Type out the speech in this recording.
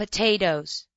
potatoes.